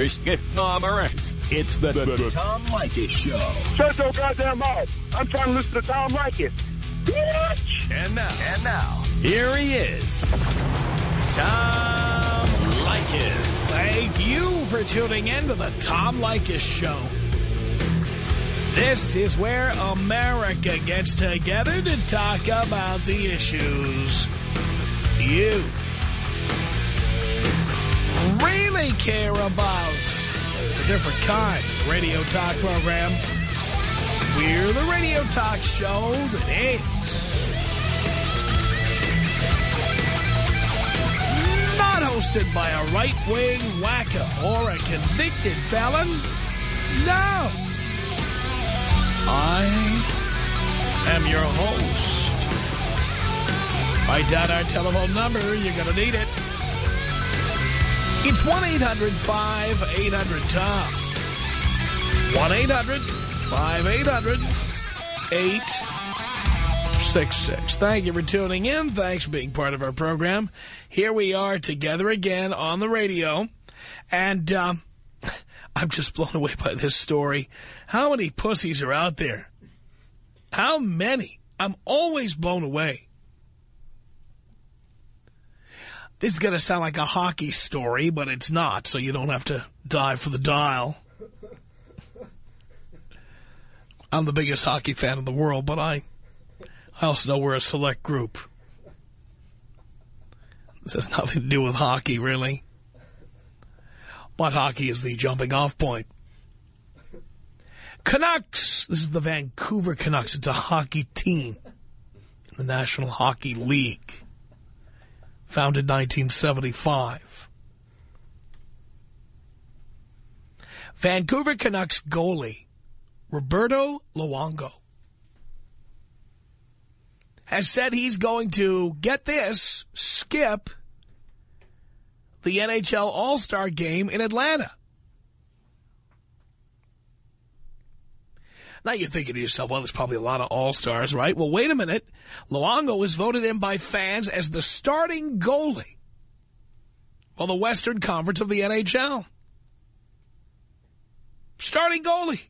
Here's Tom Morris. It's the, the, the Tom Leykis Show. Shut your goddamn mouth. I'm trying to listen to Tom Leykis. Bitch! And now, and now, here he is, Tom Leykis. Thank you for tuning in to the Tom Leykis Show. This is where America gets together to talk about the issues you really care about. A different kind of radio talk program. We're the radio talk show that is not hosted by a right-wing whacker or a convicted felon. No. I am your host. Write down our telephone number. You're going to need it. It's 1-800-5800-TOM. 1-800-5800-866. Thank you for tuning in. Thanks for being part of our program. Here we are together again on the radio. And um, I'm just blown away by this story. How many pussies are out there? How many? I'm always blown away. This is going to sound like a hockey story, but it's not, so you don't have to dive for the dial. I'm the biggest hockey fan in the world, but I, I also know we're a select group. This has nothing to do with hockey, really. But hockey is the jumping off point. Canucks. This is the Vancouver Canucks. It's a hockey team in the National Hockey League founded 1975. Vancouver Canucks goalie Roberto Luongo has said he's going to, get this, skip the NHL All-Star Game in Atlanta. Now you're thinking to yourself, well, there's probably a lot of All-Stars, right? Well, wait a minute. Luongo was voted in by fans as the starting goalie for the Western Conference of the NHL. Starting goalie.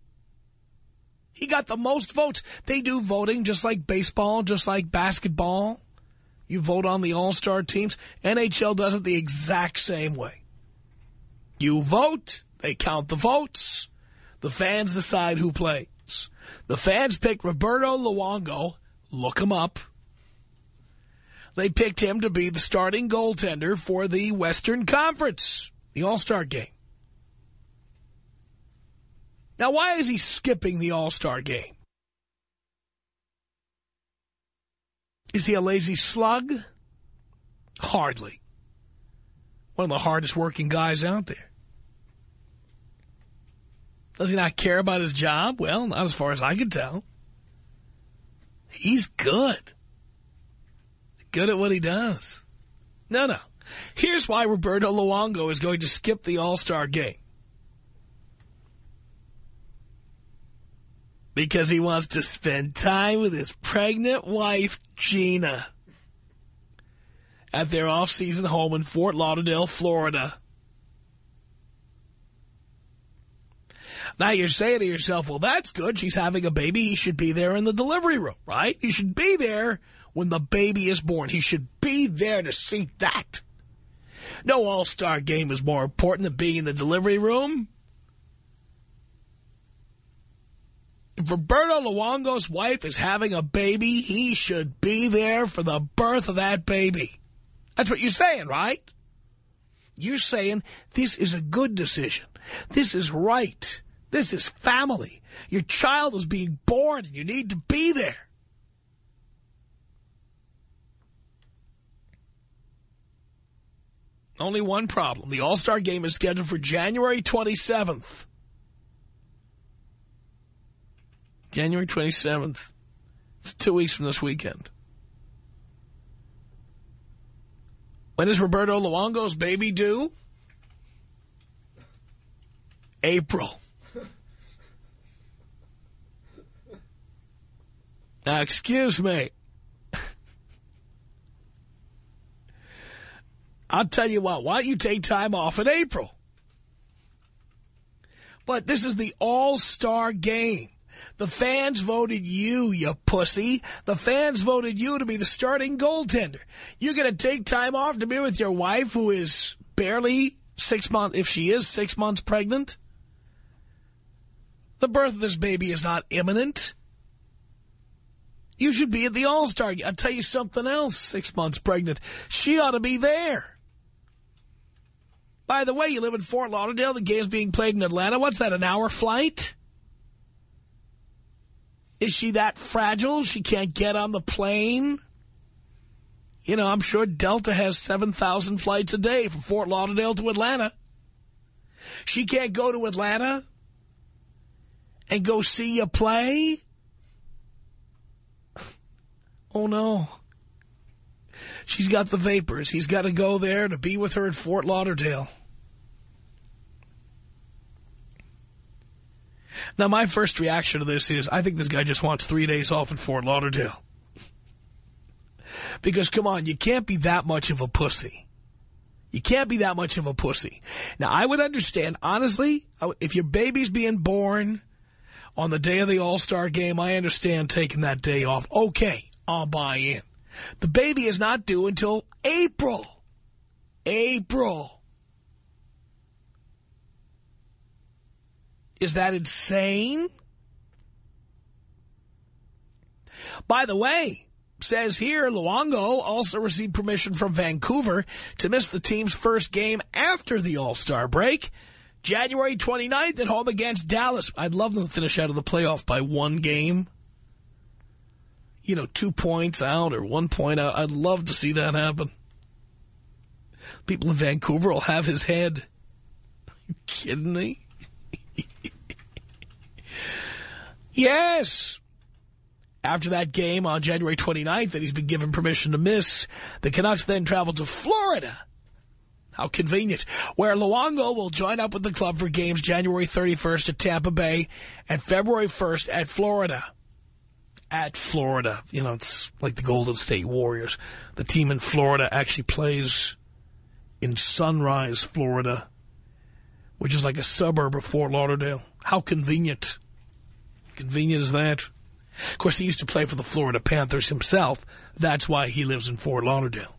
He got the most votes. They do voting just like baseball, just like basketball. You vote on the All-Star teams. NHL does it the exact same way. You vote, they count the votes. The fans decide who plays. The fans picked Roberto Luongo. Look him up. They picked him to be the starting goaltender for the Western Conference, the All-Star game. Now, why is he skipping the All-Star game? Is he a lazy slug? Hardly. One of the hardest working guys out there. Does he not care about his job? Well, not as far as I can tell. He's good. Good at what he does. No, no. Here's why Roberto Luongo is going to skip the All-Star game. Because he wants to spend time with his pregnant wife, Gina, at their off-season home in Fort Lauderdale, Florida. Now you're saying to yourself, well, that's good. She's having a baby. He should be there in the delivery room, right? He should be there when the baby is born. He should be there to see that. No all-star game is more important than being in the delivery room. If Roberto Luongo's wife is having a baby, he should be there for the birth of that baby. That's what you're saying, right? You're saying this is a good decision. This is right. This is family. Your child is being born and you need to be there. Only one problem. The All-Star Game is scheduled for January 27th. January 27th. It's two weeks from this weekend. When is Roberto Luongo's baby due? April. Now, excuse me. I'll tell you what, why don't you take time off in April? But this is the all-star game. The fans voted you, you pussy. The fans voted you to be the starting goaltender. You're going to take time off to be with your wife who is barely six months, if she is six months pregnant? The birth of this baby is not imminent. You should be at the All-Star. I'll tell you something else, six months pregnant. She ought to be there. By the way, you live in Fort Lauderdale. The game's being played in Atlanta. What's that, an hour flight? Is she that fragile she can't get on the plane? You know, I'm sure Delta has 7,000 flights a day from Fort Lauderdale to Atlanta. She can't go to Atlanta and go see you play? Oh, no. She's got the vapors. He's got to go there to be with her at Fort Lauderdale. Now, my first reaction to this is, I think this guy just wants three days off in Fort Lauderdale. Because, come on, you can't be that much of a pussy. You can't be that much of a pussy. Now, I would understand, honestly, if your baby's being born on the day of the All-Star game, I understand taking that day off. Okay, I'll buy in. The baby is not due until April. April. Is that insane? By the way, says here, Luongo also received permission from Vancouver to miss the team's first game after the All-Star break. January 29th at home against Dallas. I'd love them to finish out of the playoff by one game. You know, two points out or one point out. I'd love to see that happen. People in Vancouver will have his head. Are you kidding me? yes. After that game on January 29th that he's been given permission to miss, the Canucks then travel to Florida. How convenient. Where Luongo will join up with the club for games January 31st at Tampa Bay and February 1st at Florida. At Florida. You know, it's like the Golden State Warriors. The team in Florida actually plays in Sunrise, Florida, which is like a suburb of Fort Lauderdale. How convenient. Convenient is that? Of course, he used to play for the Florida Panthers himself. That's why he lives in Fort Lauderdale.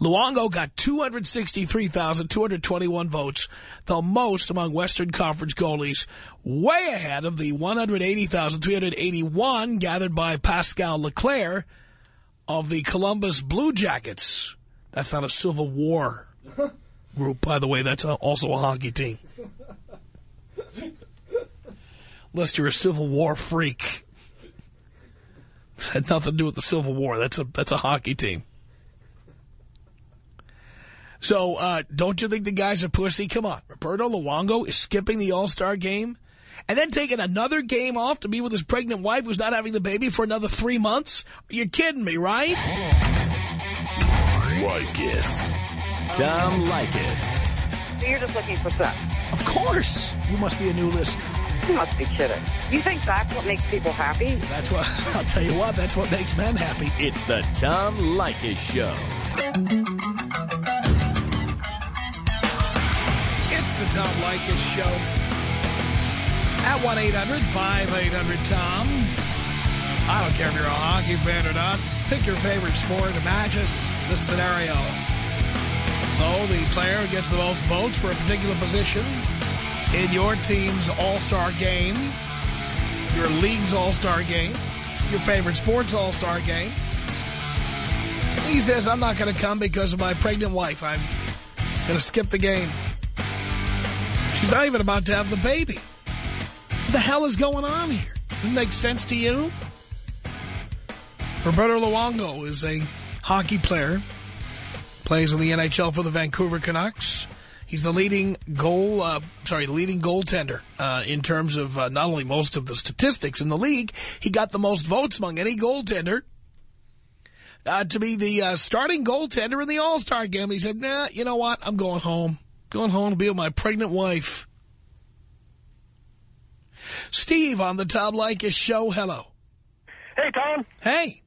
Luongo got 263,221 votes, the most among Western Conference goalies, way ahead of the 180,381 gathered by Pascal Leclaire of the Columbus Blue Jackets. That's not a Civil War group, by the way. That's also a hockey team unless you're a Civil War freak. It's had nothing to do with the Civil War. That's a that's a hockey team. So, uh, don't you think the guy's a pussy? Come on. Roberto Luongo is skipping the All-Star game and then taking another game off to be with his pregnant wife who's not having the baby for another three months? You're kidding me, right? Leykis. Tom Leykis. So you're just looking for sex? Of course. You must be a new listener. You must be kidding. You think that's what makes people happy? That's what, I'll tell you what, that's what makes men happy. It's the Tom Leykis Show. Tom Leykis Show. At 1-800-5800-TOM. I don't care if you're a hockey fan or not. Pick your favorite sport. Imagine the scenario. So the player gets the most votes for a particular position in your team's all-star game, your league's all-star game, your favorite sports all-star game. He says, I'm not going to come because of my pregnant wife. I'm going to skip the game. She's not even about to have the baby. What the hell is going on here? Doesn't make sense to you? Roberto Luongo is a hockey player. Plays in the NHL for the Vancouver Canucks. He's the leading goal, uh, sorry, leading goaltender uh, in terms of uh, not only most of the statistics in the league, he got the most votes among any goaltender uh, to be the uh, starting goaltender in the All-Star game. He said, nah, you know what? I'm going home. Going home to be with my pregnant wife. Steve on the Tom Leykis show. Hello. Hey, Tom. Hey.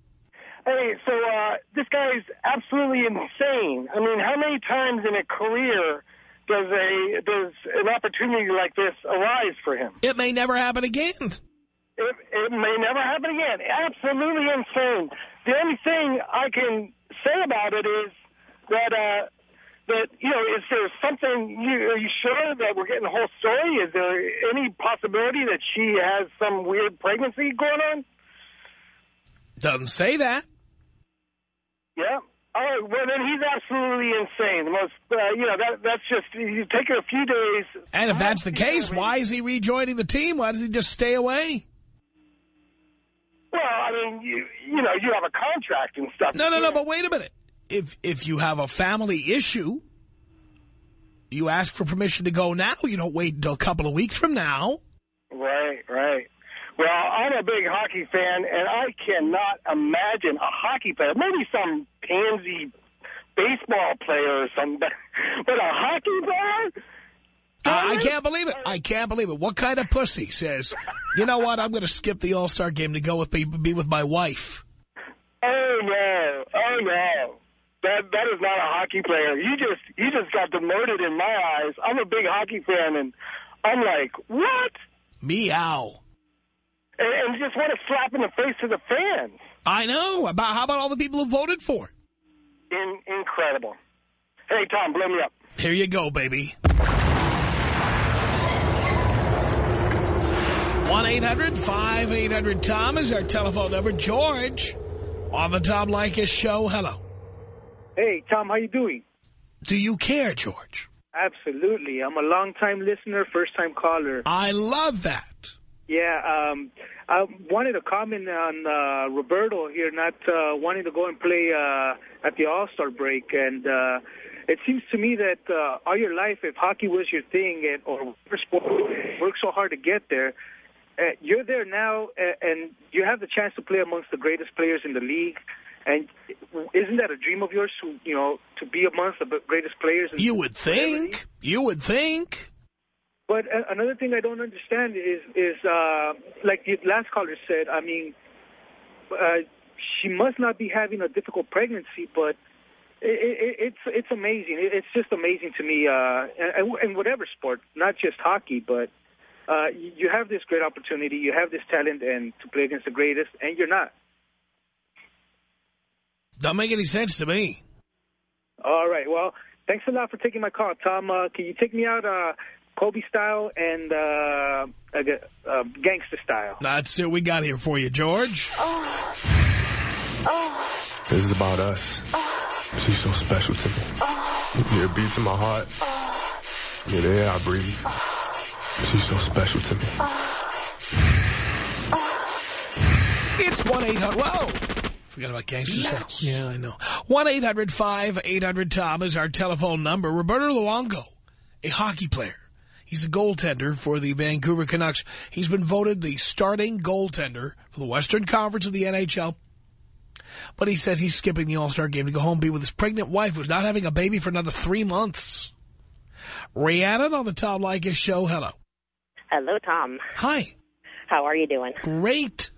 Hey, so uh, this guy's absolutely insane. I mean, how many times in a career does a does an opportunity like this arise for him? It may never happen again. It, it may never happen again. Absolutely insane. The only thing I can say about it is that uh, that you know, is there something? You, are you sure that we're getting the whole story? Is there any possibility that she has some weird pregnancy going on? Doesn't say that. Yeah. All right. Well, then he's absolutely insane. The most, uh, you know, that that's just you take a few days. And if that's the case, why is he rejoining the team? Why does he just stay away? Well, I mean, you you know, you have a contract and stuff. No, no, no. But wait a minute. If if you have a family issue, you ask for permission to go now. You don't wait until a couple of weeks from now. Right, right. Well, I'm a big hockey fan, and I cannot imagine a hockey player, maybe some pansy baseball player or something, but a hockey player? Uh, I can't believe it. I can't believe it. What kind of pussy says, you know what, I'm going to skip the All-Star game to go with be, be with my wife? Oh, no. Oh, no. That that is not a hockey player. You just you just got demoted in my eyes. I'm a big hockey fan, and I'm like, what? Meow and, and just want to slap in the face to the fans. I know. About How about all the people who voted for it? In, incredible. Hey, Tom, blow me up. Here you go, baby. 1-800-5800-TOM is our telephone number. George, on the Tom Leykis show. Hello. Hey, Tom, how you doing? Do you care, George? Absolutely. I'm a long-time listener, first-time caller. I love that. Yeah, um, I wanted to comment on uh, Roberto here, not uh, wanting to go and play uh, at the All-Star break. And uh, it seems to me that uh, all your life, if hockey was your thing and, or sport, work so hard to get there, uh, you're there now, and you have the chance to play amongst the greatest players in the league. And isn't that a dream of yours, to, you know, to be amongst the greatest players? you would think. You would think. But another thing I don't understand is, is uh, like the last caller said, I mean, uh, she must not be having a difficult pregnancy, but it, it, it's it's amazing. It's just amazing to me, uh, in whatever sport, not just hockey, but uh, you have this great opportunity, you have this talent, and to play against the greatest, and you're not. Don't make any sense to me. All right. Well, thanks a lot for taking my call, Tom. Uh, can you take me out? Uh, Kobe style and uh, uh, gangster style. That's what we got here for you, George. Oh. Oh. This is about us. Oh. She's so special to me. Oh. You're a beat to my heart. Oh. You're the air I breathe. She's so special to me. It's 1-800. Whoa. Forgot about gangster style. Yeah, I know. 1-800-5800-TOM is our telephone number. Roberto Luongo, a hockey player He's a goaltender for the Vancouver Canucks. He's been voted the starting goaltender for the Western Conference of the NHL. But he says he's skipping the All-Star game to go home and be with his pregnant wife who's not having a baby for another three months. Rhiannon on the Tom Leykis show. Hello. Hello, Tom. Hi. How are you doing? Great.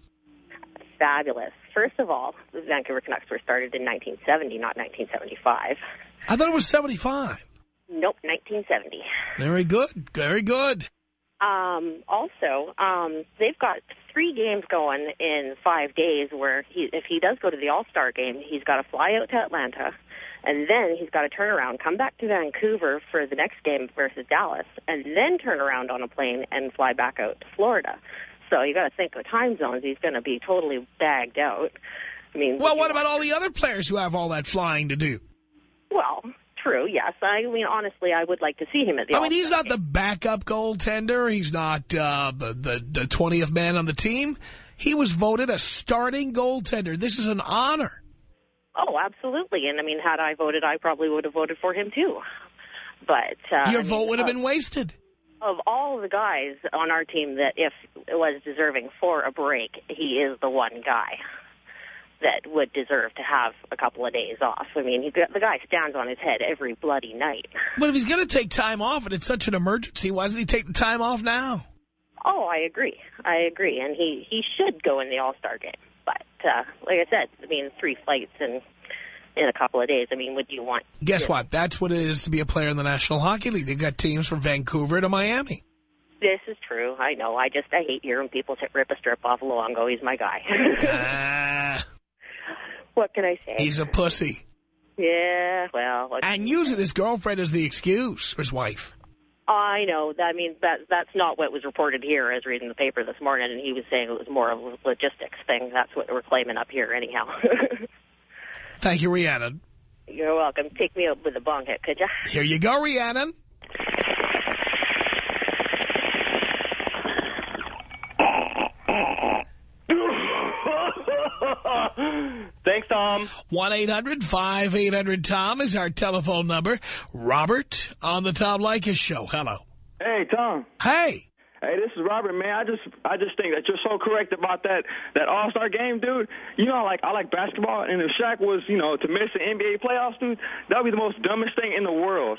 Fabulous. First of all, the Vancouver Canucks were started in 1970, not 1975. I thought it was 75. Nope, 1970. Very good. Very good. Um, also, um, they've got three games going in five days where he, if he does go to the All-Star game, he's got to fly out to Atlanta, and then he's got to turn around, come back to Vancouver for the next game versus Dallas, and then turn around on a plane and fly back out to Florida. So you got to think of time zones. He's going to be totally bagged out. I mean, well, what about all the other players who have all that flying to do? Well, true, yes. I mean, honestly, I would like to see him at the I mean, he's not the backup goaltender. He's not uh, the, the 20th man on the team. He was voted a starting goaltender. This is an honor. Oh, absolutely. And, I mean, had I voted, I probably would have voted for him, too. But uh, Your I vote mean, would have uh, been wasted. Of all the guys on our team that if it was deserving for a break, he is the one guy that would deserve to have a couple of days off. I mean, he, the guy stands on his head every bloody night. But if he's going to take time off and it's such an emergency, why doesn't he take the time off now? Oh, I agree. I agree. And he, he should go in the All-Star game. But, uh, like I said, I mean, three flights and in a couple of days. I mean, would you want... Guess what? That's what it is to be a player in the National Hockey League. They've got teams from Vancouver to Miami. This is true. I know. I just, I hate hearing people rip a strip off of Luongo. He's my guy. Ah, what can I say? he's a pussy. Yeah, well... And using his girlfriend as the excuse, or his wife. I know. I mean, that that's not what was reported here. I was reading the paper this morning, and he was saying it was more of a logistics thing. That's what we're claiming up here, anyhow. Thank you, Rhiannon. You're welcome. Take me up with a bong hit, could you? Here you go, Rhiannon. Thanks, Tom. 1-800-5800-TOM is our telephone number. Robert on the Tom Leykis Show. Hello. Hey, Tom. Hey. Hey, this is Robert, man. I just, I just think that you're so correct about that, that All Star game, dude. You know, like I like basketball, and if Shaq was, you know, to miss the NBA playoffs, dude, that would be the most dumbest thing in the world.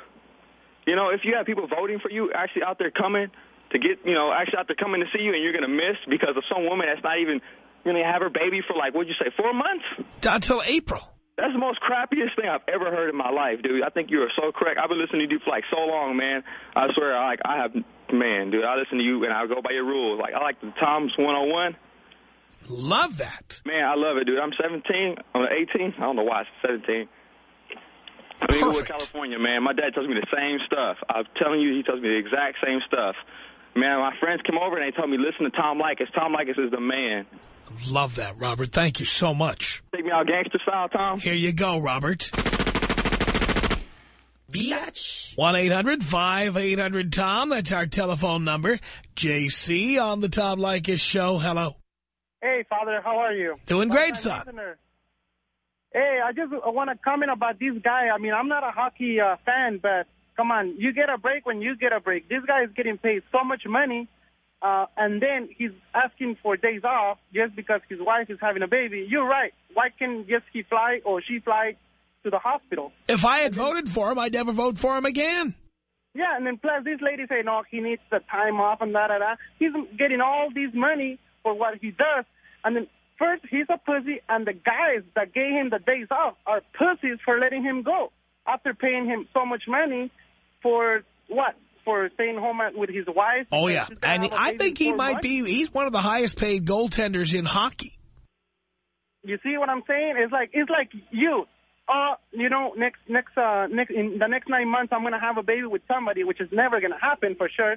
You know, if you have people voting for you, actually out there coming to get, you know, actually out there coming to see you, and you're gonna miss because of some woman that's not even gonna have her baby for like, what'd you say, four months? Until April. That's the most crappiest thing I've ever heard in my life, dude. I think you are so correct. I've been listening to you for like so long, man. I swear, I like I have, man, dude. I listen to you and I go by your rules. Like I like the Tom's 101. Love that. Man, I love it, dude. I'm 17. I'm 18. I don't know why it's 17. I'm in California, man. My dad tells me the same stuff. I'm telling you, he tells me the exact same stuff. Man, my friends come over and they tell me, listen to Tom Leykis. Tom Leykis is the man. Love that, Robert. Thank you so much. Take me out gangster style, Tom. Here you go, Robert. Biatch. 1-800-5800-TOM. That's our telephone number. JC on the Tom Leykis Show. Hello. Hey, Father, how are you? Doing great, Long-time son. listener. Hey, I just want to comment about this guy. I mean, I'm not a hockey uh, fan, but come on, you get a break when you get a break. This guy is getting paid so much money, uh, and then he's asking for days off just because his wife is having a baby. You're right. Why can't just he fly or she fly to the hospital? If I had voted for him, I'd never vote for him again. Yeah, and then plus this lady say, no, he needs the time off and da da da. He's getting all this money for what he does, and then first he's a pussy, and the guys that gave him the days off are pussies for letting him go after paying him so much money for what? For staying home with his wife. Oh, yeah. And I think he might be, he's one of the highest paid goaltenders in hockey. You see what I'm saying? It's like it's like you. Uh, you know, next next uh next in the next nine months, I'm gonna have a baby with somebody, which is never gonna happen for sure.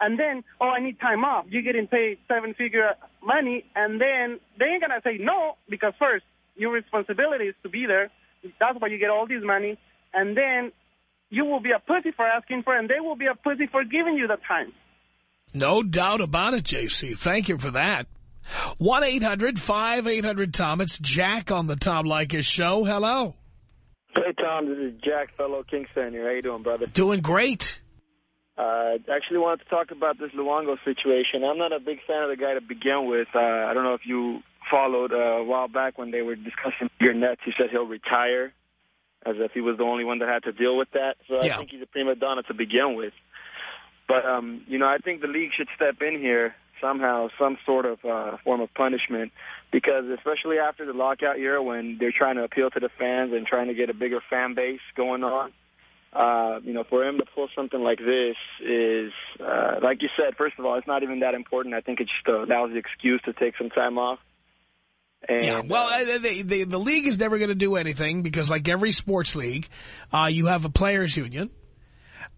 And then, oh, I need time off. You're getting paid seven figure money, and then they ain't gonna say no because first your responsibility is to be there. That's why you get all this money, and then you will be a pussy for asking for, and they will be a pussy for giving you the time. No doubt about it, JC. Thank you for that. 1-800-5800-TOM. It's Jack on the Tom Leykis Show. Hello. Hey, Tom, this is Jack, fellow Kingston here. How you doing, brother? Doing great. Uh, actually wanted to talk about this Luongo situation. I'm not a big fan of the guy to begin with. Uh, I don't know if you followed uh, a while back when they were discussing your Nets. He said he'll retire, as if he was the only one that had to deal with that. So I Yeah. think he's a prima donna to begin with. But, um, you know, I think the league should step in here somehow, some sort of uh, form of punishment, because especially after the lockout year when they're trying to appeal to the fans and trying to get a bigger fan base going on, uh, you know, for him to pull something like this is, uh, like you said, first of all, it's not even that important. I think it's just a lousy excuse to take some time off. And, Yeah, well, uh, the, the, the league is never going to do anything because like every sports league, uh, you have a players union.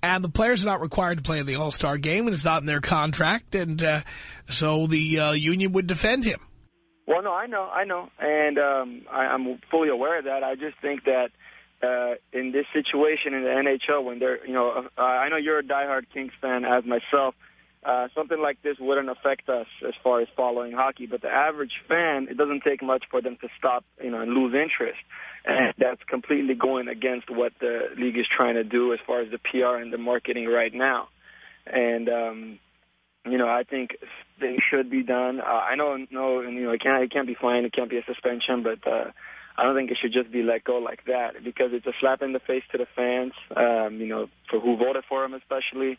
And the players are not required to play in the All-Star game, and it's not in their contract, and uh, so the uh, union would defend him. Well, no, I know, I know, and um, I, I'm fully aware of that. I just think that uh, in this situation in the NHL, when they're, you know, uh, I know you're a diehard Kings fan, as myself. Uh, something like this wouldn't affect us as far as following hockey, but the average fan, it doesn't take much for them to stop, you know, and lose interest, and that's completely going against what the league is trying to do as far as the PR and the marketing right now, and. um you know, I think things should be done. Uh, I know, no, and, you know, it can't, it can't be fined, it can't be a suspension, but uh, I don't think it should just be let go like that because it's a slap in the face to the fans, um, you know, for who voted for him especially,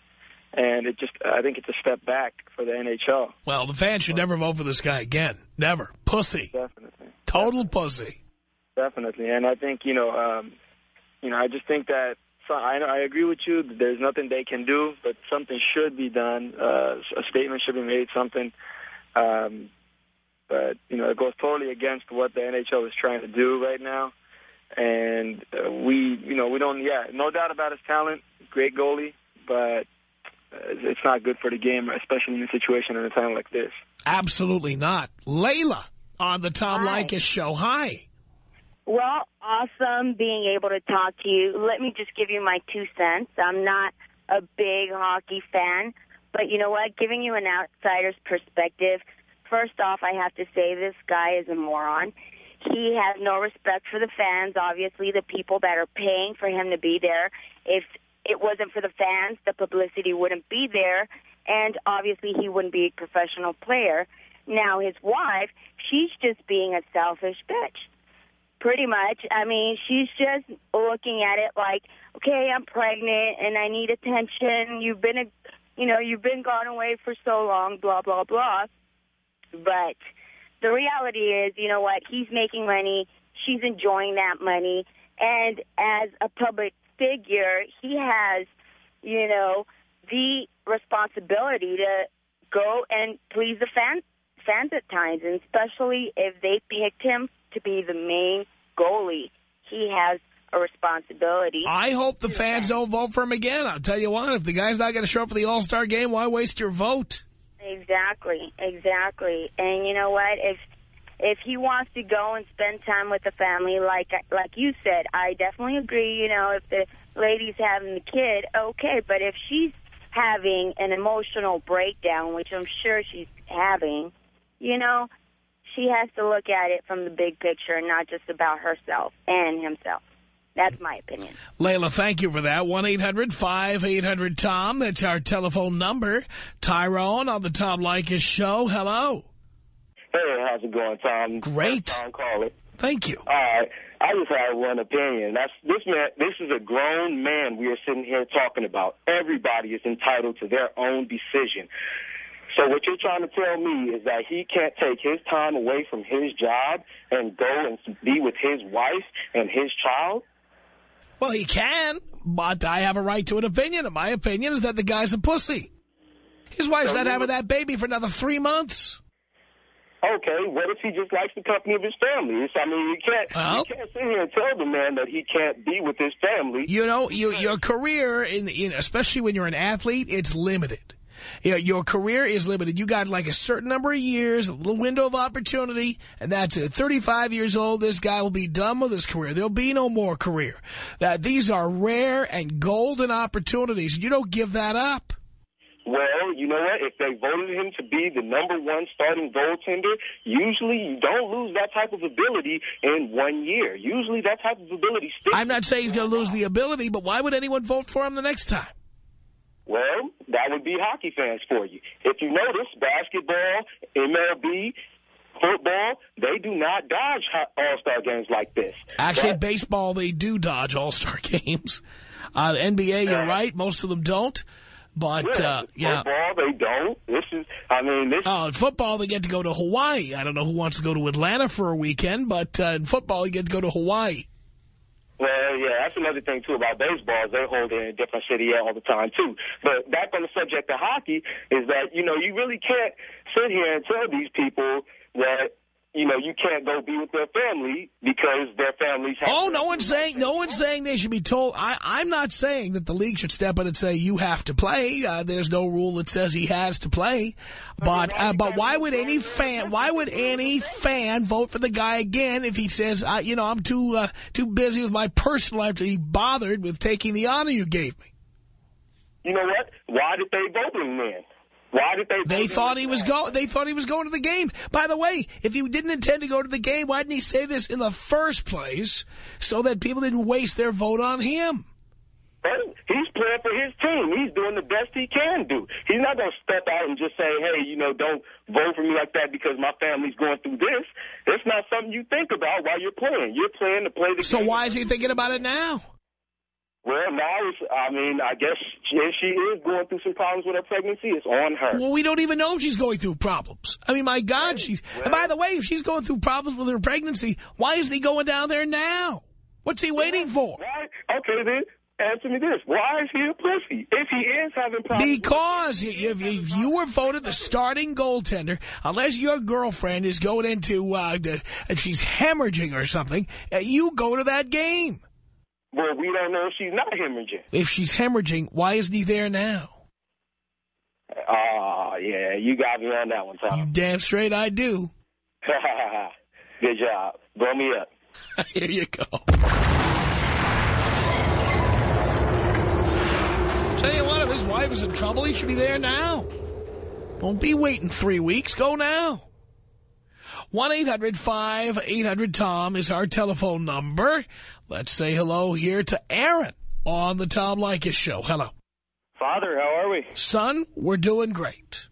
and it just, I think it's a step back for the NHL. Well, the fans should never vote for this guy again. Never. Pussy. Definitely. Total pussy. Definitely, and I think you know, um, you know, I just think that so I, I agree with you. There's nothing they can do, but something should be done. Uh, a statement should be made. Something, um, but you know, it goes totally against what the NHL is trying to do right now. And uh, we, you know, we don't. Yeah, no doubt about his talent. Great goalie, but Uh, it's not good for the game, especially in a situation in a time like this. Absolutely not. Layla on the Tom Hi. Leykis show. Hi. Well, awesome being able to talk to you. Let me just give you my two cents. I'm not a big hockey fan, but you know what? Giving you an outsider's perspective, first off, I have to say this guy is a moron. He has no respect for the fans, obviously, the people that are paying for him to be there. If it wasn't for the fans, the publicity wouldn't be there, and obviously he wouldn't be a professional player. Now, his wife, she's just being a selfish bitch. Pretty much. I mean, she's just looking at it like, okay, I'm pregnant and I need attention. You've been, a, you know, you've been gone away for so long, blah, blah, blah. But the reality is, you know what? He's making money. She's enjoying that money. And as a public figure, he has, you know, the responsibility to go and please the fans, fans at times, and especially if they picked him to be the main goalie. He has a responsibility. I hope the fans don't vote for him again. I'll tell you what, if the guy's not going to show up for the All-Star game, why waste your vote? Exactly, exactly. And you know what? If if he wants to go and spend time with the family, like like you said, I definitely agree. You know, if the lady's having the kid, okay. But if she's having an emotional breakdown, which I'm sure she's having, you know, she has to look at it from the big picture and not just about herself and himself. That's my opinion. Layla, thank you for that. 1-800-5800-TOM. That's our telephone number. Tyrone on the Tom Leykis show. Hello. Hey, how's it going, Tom? Great. Tom calling. Thank you. All right. I just have one opinion. That's this man. This is a grown man we are sitting here talking about. Everybody is entitled to their own decision. So what you're trying to tell me is that he can't take his time away from his job and go and be with his wife and his child? Well, he can, but I have a right to an opinion, and my opinion is that the guy's a pussy. His wife's So not having that baby for another three months. Okay, what if he just likes the company of his family? It's, I mean, you can't Well- you can't sit here and tell the man that he can't be with his family. You know, your your career, in, in especially when you're an athlete, it's limited. You know, your career is limited. You got like a certain number of years, a little window of opportunity, and that's it. At 35 years old, this guy will be done with his career. There'll be no more career. That These are rare and golden opportunities. You don't give that up. Well, you know what? If they voted him to be the number one starting goaltender, usually you don't lose that type of ability in one year. Usually that type of ability sticks. I'm not saying he's going to lose the ability, but why would anyone vote for him the next time? Well, that would be hockey fans for you. If you notice, basketball, MLB, football, they do not dodge all-star games like this. Actually, But- baseball, they do dodge all-star games. Uh, NBA, you're right. Most of them don't. But, yeah, uh, yeah. football, they don't. This is, I mean, this Oh, in football, they get to go to Hawaii. I don't know who wants to go to Atlanta for a weekend, but uh, in football, you get to go to Hawaii. Well, yeah, that's another thing, too, about baseball is they hold it in a different city all the time, too. But back on the subject of hockey is that, you know, you really can't sit here and tell these people that, you know, you can't go be with their family because their families have... Oh, no one's saying no one's saying they should be told. I, I'm not saying that the league should step in and say you have to play. Uh, there's no rule that says he has to play. But uh, but why would any fan why would any fan vote for the guy again if he says uh, you know I'm too uh, too busy with my personal life to be bothered with taking the honor you gave me? You know what? Why did they vote him then? Why did they They thought he was then? go. They thought he was going to the game. By the way, if he didn't intend to go to the game, why didn't he say this in the first place so that people didn't waste their vote on him? He's playing for his team. He's doing the best he can do. He's not going to step out and just say, hey, you know, don't vote for me like that because my family's going through this. It's not something you think about while you're playing. You're playing to play the So game. So why is he thinking about it now? Well, now it's, I mean, I guess if she is going through some problems with her pregnancy, it's on her. Well, we don't even know if she's going through problems. I mean, my God, she's... and by the way, if she's going through problems with her pregnancy, why isn't he going down there now? What's he waiting for? Why? Okay, then, answer me this. Why is he a pussy? If he is having problems... Because if, if you were voted the starting goaltender, unless your girlfriend is going into, uh, if she's hemorrhaging or something, uh, you go to that game. Well, we don't know if she's not hemorrhaging. If she's hemorrhaging, why isn't he there now? Oh, yeah, you got me on that one, Tom. You Damn straight I do. Good job. Blow me up. Here you go. Tell you what, if his wife is in trouble, he should be there now. Don't be waiting three weeks. Go now. 1-800-5800-TOM is our telephone number. Let's say hello here to Aaron on the Tom Leykis Show. Hello. Father, how are we? Son, we're doing great.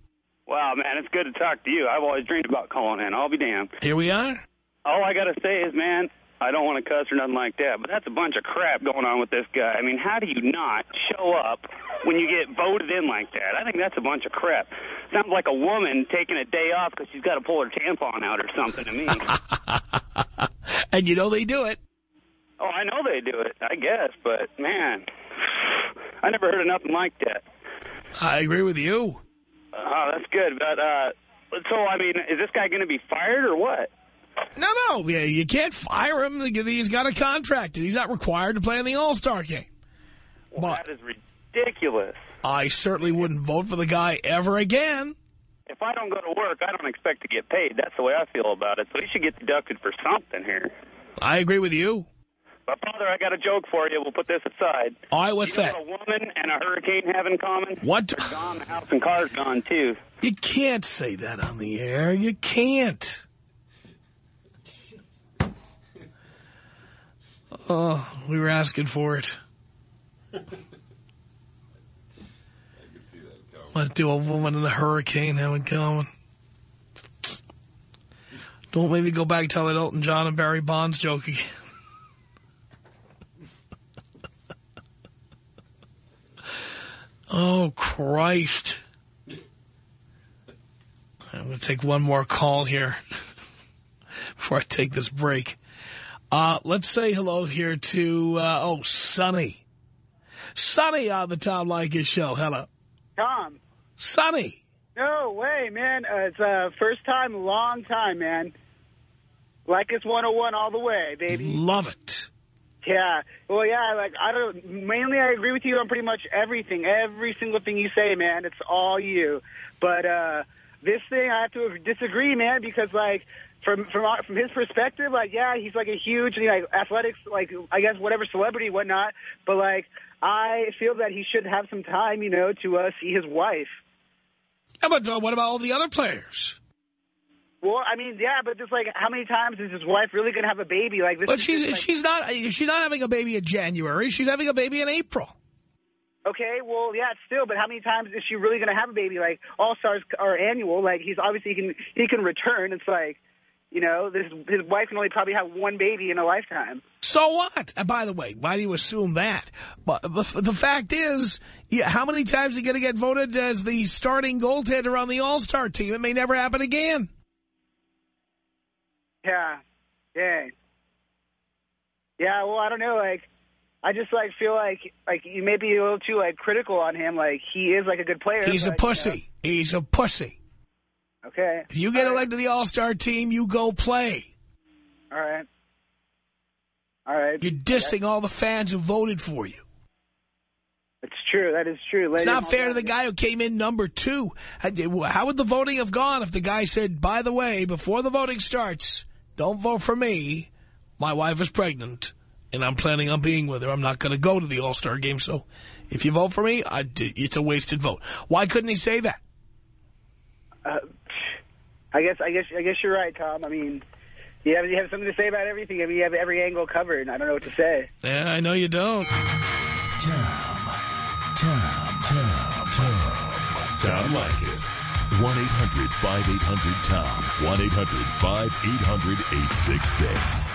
Wow, man, it's good to talk to you. I've always dreamed about calling in. I'll be damned. Here we are. All I got to say is, man, I don't want to cuss or nothing like that, but that's a bunch of crap going on with this guy. I mean, how do you not show up when you get voted in like that? I think that's a bunch of crap. Sounds like a woman taking a day off because she's got to pull her tampon out or something to me. And you know they do it. oh, I know they do it, I guess, but, man, I never heard of nothing like that. I agree with you. Oh, that's good. But, uh, so, I mean, is this guy going to be fired or what? No, no, yeah, you can't fire him. He's got a contract, and he's not required to play in the All-Star game. Well, that is ridiculous. I certainly wouldn't vote for the guy ever again. If I don't go to work, I don't expect to get paid. That's the way I feel about it. So he should get deducted for something here. I agree with you. But, Father, I got a joke for you. We'll put this aside. All right, what's you know that? what a woman and a hurricane have in common? What? They're gone, the house and car's gone, too. You can't say that on the air. You can't. Oh, we were asking for it. What do a woman in a hurricane in common? Don't make me go back tell that Elton John and Barry Bonds joke again. oh, Christ. I'm going to take one more call here before I take this break. Uh, let's say hello here to, uh, oh, Sonny. Sonny on the Tom Leykis show. Hello. Tom. Sonny. No way, man. Uh, it's uh, first time, long time, man. Like it's 101 all the way, baby. Love it. Yeah. Well, yeah, like, I don't, mainly I agree with you on pretty much everything. Every single thing you say, man. It's all you. But, uh, this thing, I have to disagree, man, because, like, from from from his perspective, like, yeah, he's like a huge, you know, like, athletics, like, I guess whatever celebrity, whatnot. But like, I feel that he should have some time, you know, to uh, see his wife. How about, uh, what about all the other players? Well, I mean, yeah, but just like, how many times is his wife really going to have a baby? Like, this But she's like- she's not she's not having a baby in January. She's having a baby in April. Okay, well, yeah, still, but how many times is she really going to have a baby? Like, All Stars are annual. Like, he's obviously he can he can return. It's like, you know, this his wife can only probably have one baby in a lifetime. So what? And by the way, why do you assume that? But, but the fact is, yeah, how many times are you going to get voted as the starting goaltender on the All-Star team? It may never happen again. Yeah, yeah, yeah. Well, I don't know. Like, I just like feel like like you may be a little too like critical on him. Like, he is like a good player. He's a but, you know. pussy. He's a pussy. Okay. If you get elected to the All-Star team, you go play. All right. All right. You're dissing all the fans who voted for you. It's true. That is true. It's not fair to the guy who came in number two. How would the voting have gone if the guy said, by the way, before the voting starts, don't vote for me. My wife is pregnant, and I'm planning on being with her. I'm not going to go to the All-Star game, so if you vote for me, I, it's a wasted vote. Why couldn't he say that? Uh, I guess I guess I guess you're right, Tom. I mean, you have you have something to say about everything. I mean, you have every angle covered. I don't know what to say. Yeah, I know you don't. Tom, Tom, Tom, Tom. Tom Leykis. 1-800-5800-TOM. 1-800-5800-866.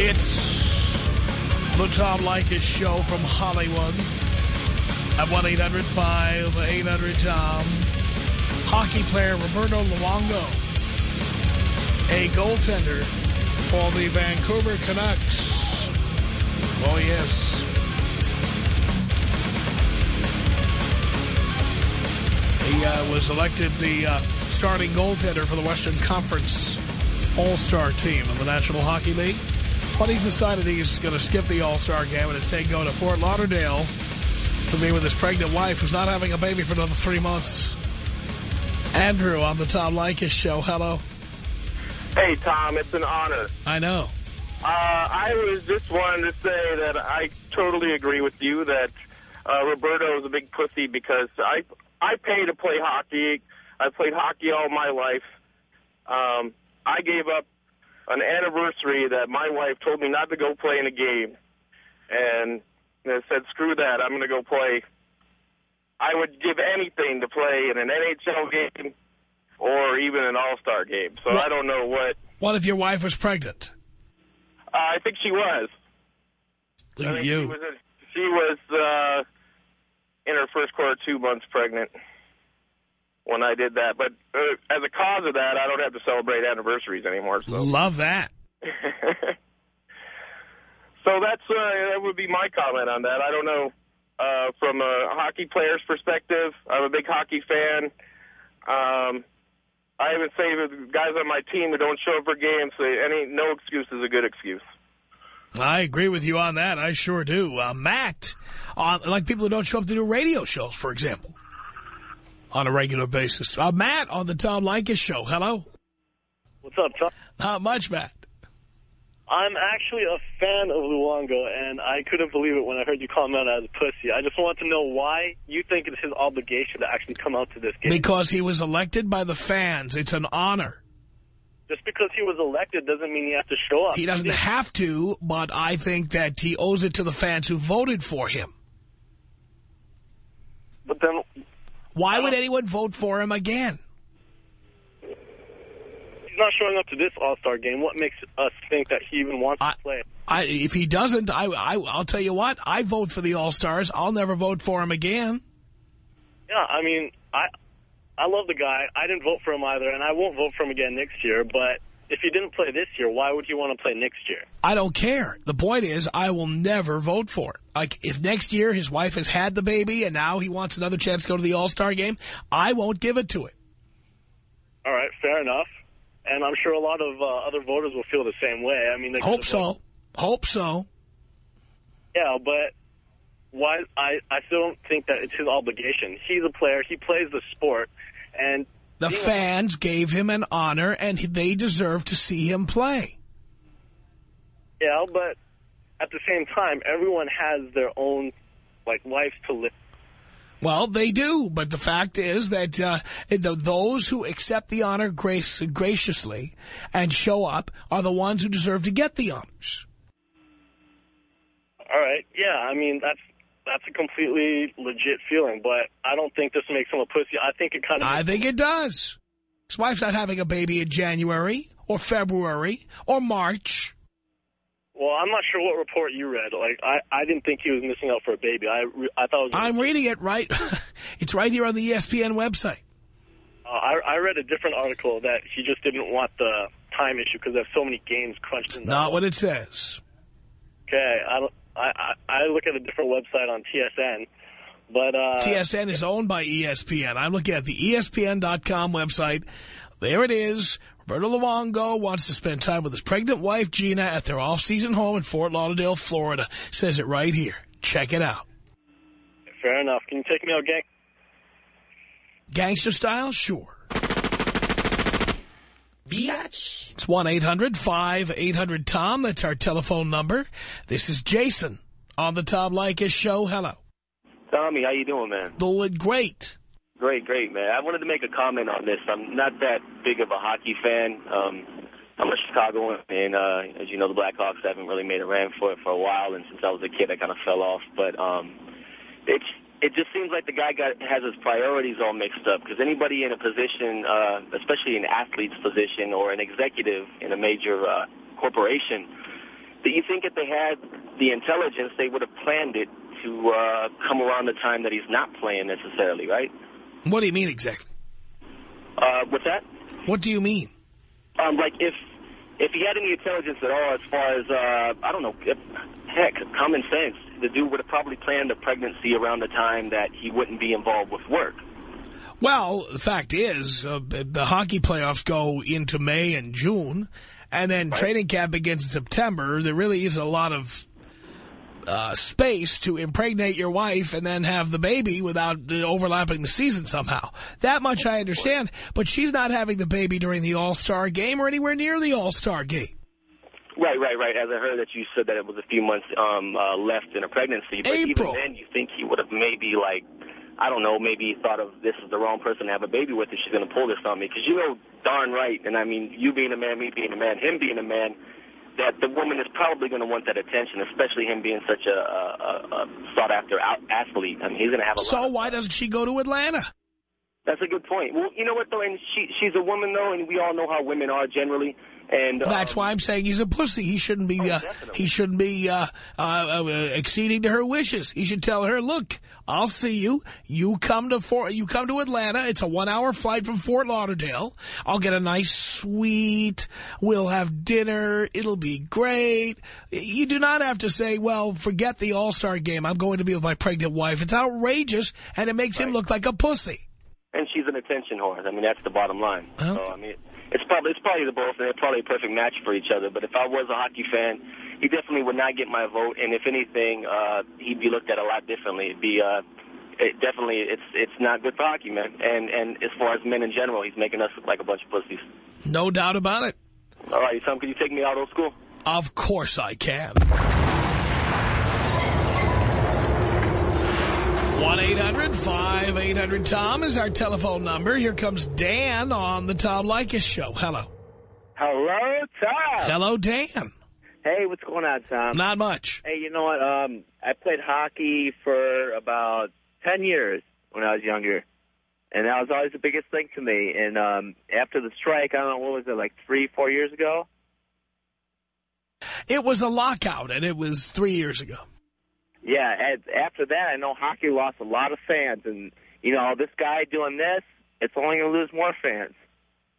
It's the Tom Leykis Show from Hollywood at 1-800-5800-TOM. Hockey player Roberto Luongo, a goaltender for the Vancouver Canucks. Oh, yes. He uh, was elected the uh, starting goaltender for the Western Conference All-Star team of the National Hockey League. But he's decided he's going to skip the All-Star game and instead go to Fort Lauderdale to be with his pregnant wife who's not having a baby for another three months. Andrew on the Tom Leykis show. Hello. Hey, Tom, it's an honor. I know. Uh, I was just wanting to say that I totally agree with you that uh, Roberto is a big pussy because I I pay to play hockey. I played hockey all my life. Um, I gave up an anniversary that my wife told me not to go play in a game, and I said, "Screw that! I'm going to go play." I would give anything to play in an NHL game or even an All-Star game. So I don't know what. What if your wife was pregnant? Uh, I think she was. Look I at you. She was, she was uh, in her first quarter, two months pregnant when I did that. But uh, as a cause of that, I don't have to celebrate anniversaries anymore. So, Love that. so that's uh, that would be my comment on that. I don't know. Uh, from a hockey player's perspective, I'm a big hockey fan. Um, I even say with guys on my team who don't show up for games, say any no excuse is a good excuse. I agree with you on that. I sure do. Uh, Matt, uh, like people who don't show up to do radio shows, for example, on a regular basis. Uh, Matt on the Tom Leykis show. Hello. What's up, Tom? Not much, Matt. I'm actually a fan of Luongo, and I couldn't believe it when I heard you call him out as a pussy. I just want to know why you think it's his obligation to actually come out to this game. Because he was elected by the fans. It's an honor. Just because he was elected doesn't mean he has to show up. He doesn't have to, but I think that he owes it to the fans who voted for him. But then Why would anyone vote for him again? he's not showing up to this All-Star game. What makes us think that he even wants to play? I, if he doesn't, I, I, I'll tell you what, I vote for the All-Stars. I'll never vote for him again. Yeah, I mean, I I love the guy. I didn't vote for him either, and I won't vote for him again next year. But if you didn't play this year, why would you want to play next year? I don't care. The point is, I will never vote for it. Like, if next year his wife has had the baby and now he wants another chance to go to the All-Star game, I won't give it to him. All right, fair enough. And I'm sure a lot of uh, other voters will feel the same way. I mean, they Hope so. Hope so. Yeah, but why? I I still don't think that it's his obligation. He's a player. He plays the sport, and The a- fans gave him an honor, and they deserve to see him play. yeah, but at the same time, everyone has their own like lives to live. Well, they do, but the fact is that uh, the, those who accept the honor grace, graciously and show up are the ones who deserve to get the honors. All right, yeah, I mean that's that's a completely legit feeling, but I don't think this makes him a pussy. I think it kind of I think it does. His wife's not having a baby in January or February or March. Well, I'm not sure what report you read. Like, I, I didn't think he was missing out for a baby. I, I thought it was. I'm reading it right. it's right here on the ESPN website. Uh, I, I read a different article that he just didn't want the time issue because there's so many games crunched in. Not what it says. Okay, I, don't, I, I I look at a different website on TSN, but uh, TSN is owned by ESPN. I'm looking at the ESPN.com website. There it is. Roberto Luongo wants to spend time with his pregnant wife, Gina, at their off-season home in Fort Lauderdale, Florida. Says it right here. Check it out. fair enough. Can you take me out, gang? Gangster style? Sure. Biatch. It's 1-800-5800-TOM. That's our telephone number. This is Jason on the Tom Leykis show. Hello. Tommy, how you doing, man? Doing great. Great, great, man. I wanted to make a comment on this. I'm not that big of a hockey fan. Um, I'm a Chicagoan, and uh, as you know, the Blackhawks haven't really made a run for it for a while, and since I was a kid, I kind of fell off. But um, it's it just seems like the guy got has his priorities all mixed up because anybody in a position, uh, especially an athlete's position or an executive in a major uh, corporation, that you think if they had the intelligence, they would have planned it to uh, come around the time that he's not playing necessarily, right? What do you mean exactly? Uh, what's that? What do you mean? Um, like if if he had any intelligence at all, as far as uh, I don't know, if, heck, common sense, the dude would have probably planned the pregnancy around the time that he wouldn't be involved with work. Well, the fact is, uh, the hockey playoffs go into May and June, and then right. training camp begins in September. There really is a lot of uh, space to impregnate your wife and then have the baby without uh, overlapping the season somehow. That much I understand, but she's not having the baby during the All-Star game or anywhere near the All-Star game. Right, right, right. As I heard that you said that it was a few months um, uh, left in a pregnancy, but April. even then, you think he would have maybe like, I don't know, maybe thought of this is the wrong person to have a baby with if she's going to pull this on me, because you know darn right, and I mean you being a man, me being a man, him being a man that the woman is probably going to want that attention, especially him being such a, a, a sought-after athlete. I mean, he's going to have a so lot. So why doesn't she go to Atlanta? That's a good point. Well, you know what, though? And she, she's a woman, though, and we all know how women are generally. And That's um, why I'm saying he's a pussy. He shouldn't be. Oh, uh, he shouldn't be uh, uh, uh, acceding to her wishes. He should tell her, "Look, I'll see you. You come to Fort. You come to Atlanta. It's a one-hour flight from Fort Lauderdale. I'll get a nice suite. We'll have dinner. It'll be great. You do not have to say, "Well, forget the All-Star game. I'm going to be with my pregnant wife." It's outrageous, and it makes right. him look like a pussy. And she's an attention whore. I mean, that's the bottom line. Well, so I mean. It's probably it's probably the both, and they're probably a perfect match for each other. But if I was a hockey fan, he definitely would not get my vote. And if anything, uh, he'd be looked at a lot differently. It'd be uh, it definitely it's it's not good for hockey, man. And and as far as men in general, he's making us look like a bunch of pussies. No doubt about it. All right, Tom, can you take me out of school? Of course I can. 1-800-5800-TOM is our telephone number. Here comes Dan on the Tom Leykis show. Hello. Hello, Tom. Hello, Dan. Hey, what's going on, Tom? Not much. Hey, you know what? Um, I played hockey for about 10 years when I was younger. And that was always the biggest thing to me. And um, after the strike, I don't know, what was it, like three, four years ago? It was a lockout, and it was three years ago. Yeah, and after that, I know hockey lost a lot of fans. And, you know, this guy doing this, it's only going to lose more fans.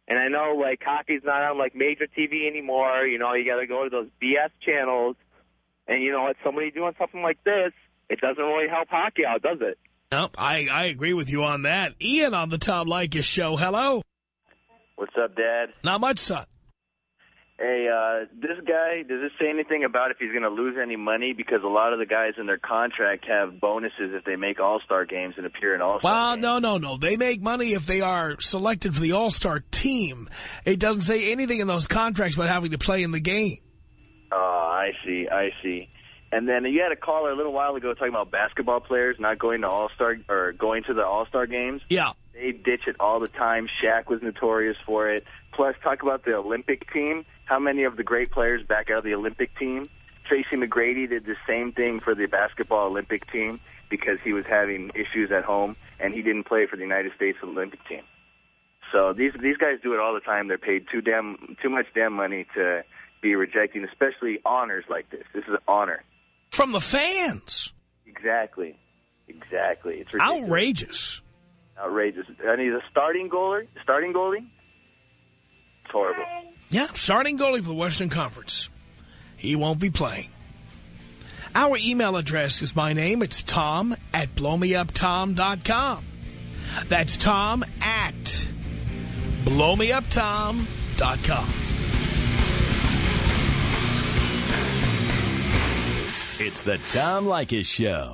And I know, like, hockey's not on, like, major TV anymore. You know, you got to go to those BS channels. And, you know, what, somebody doing something like this, it doesn't really help hockey out, does it? Nope, I, I agree with you on that. Ian on the Tom Leykis show. Hello. What's up, Dad? Not much, son. Hey, uh, this guy, does this say anything about if he's going to lose any money? Because a lot of the guys in their contract have bonuses if they make All-Star games and appear in All-Star Well, games. no, no, no. They make money if they are selected for the All-Star team. It doesn't say anything in those contracts about having to play in the game. Oh, I see, I see. And then you had a caller a little while ago talking about basketball players not going to All-Star or going to the All-Star games. Yeah. They ditch it all the time. Shaq was notorious for it. Plus, talk about the Olympic team. How many of the great players back out of the Olympic team? Tracy McGrady did the same thing for the basketball Olympic team because he was having issues at home and he didn't play for the United States Olympic team. So these these guys do it all the time. They're paid too damn too much damn money to be rejecting, especially honors like this. This is an honor from the fans. Exactly, exactly. It's ridiculous. outrageous. Outrageous. And he's a starting goalie. Starting goalie. It's horrible. Yeah, starting goalie for the Western Conference. He won't be playing. Our email address is my name. It's tom at blowmeuptom.com. That's tom at blowmeuptom.com. It's the Tom Leykis Show.